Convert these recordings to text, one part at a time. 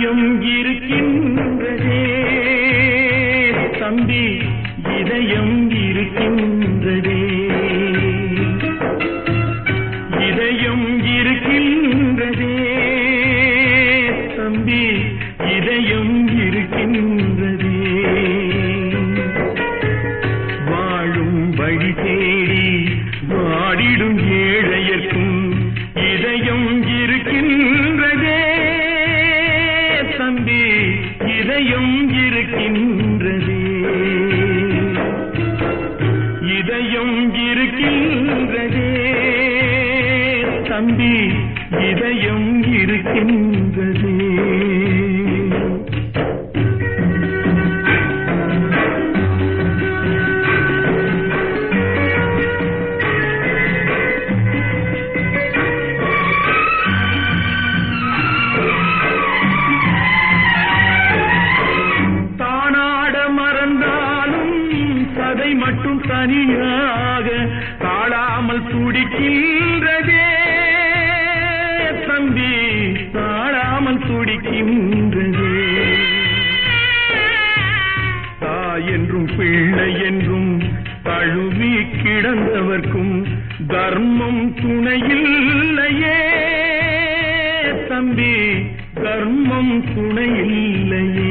இதையும் இருக்கின்றதே. தம்பி இதையும் இருக்க இதயம் இருக்கின்றதே. இதயம் இருக்கின்றதே. தம்பி இதயம் இருக்கின்றதே. மட்டும் தனியாக தாழாமல் துடிக்கின்றதே. தம்பி தாழாமல் துடிக்கின்றதே. தாய் என்றும் பிள்ளை என்றும் தழுவி கிடந்தவர்க்கும் தர்மம் துணையில்லையே. தம்பி தர்மம் துணையில்லையே.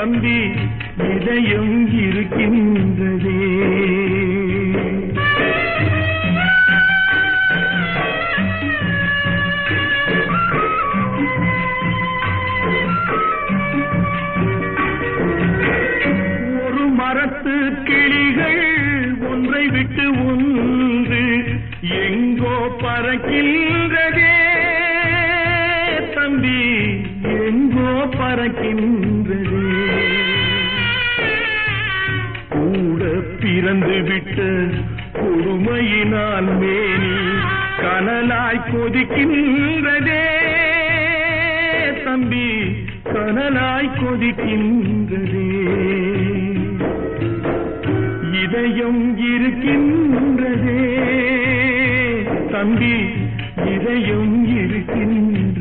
தம்பி இதயம் இருக்கின்றதே. ஒரு மரத்து கிளிகள் ஒன்றை விட்டு ஒன்று எங்கோ பறக்கின்றதே. தம்பி எங்கோ பறக்கின்றதே. விட்ட பொறுமையினால் மேனி கனலாய் கொதிக்கின்றதே. தம்பி கனலாய் கொதிக்கின்றதே. இதயம் இருக்கின்றதே. தம்பி இதயம் இருக்கின்ற